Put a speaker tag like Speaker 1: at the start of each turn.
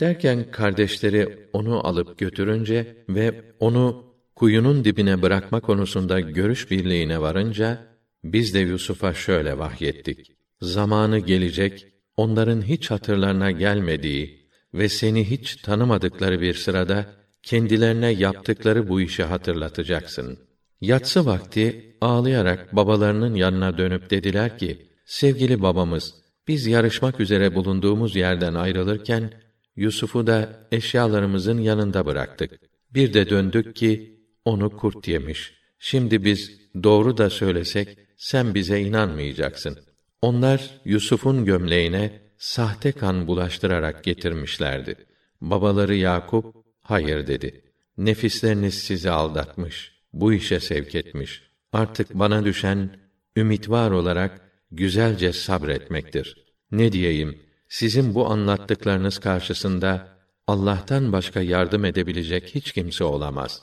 Speaker 1: Derken kardeşleri onu alıp götürünce ve onu kuyunun dibine bırakma konusunda görüş birliğine varınca biz de Yusuf'a şöyle vahyettik. Zamanı gelecek, onların hiç hatırlarına gelmediği ve seni hiç tanımadıkları bir sırada kendilerine yaptıkları bu işi hatırlatacaksın. Yatsı vakti ağlayarak babalarının yanına dönüp dediler ki: Sevgili babamız, biz yarışmak üzere bulunduğumuz yerden ayrılırken Yusuf'u da eşyalarımızın yanında bıraktık. Bir de döndük ki onu kurt yemiş. Şimdi biz doğru da söylesek sen bize inanmayacaksın. Onlar Yusuf'un gömleğine sahte kan bulaştırarak getirmişlerdi. Babaları Yakup hayır dedi. Nefisleriniz sizi aldatmış, bu işe sevk etmiş. Artık bana düşen ümit var olarak güzelce sabretmektir. Ne diyeyim? Sizin bu anlattıklarınız karşısında Allah'tan başka yardım edebilecek hiç kimse olamaz.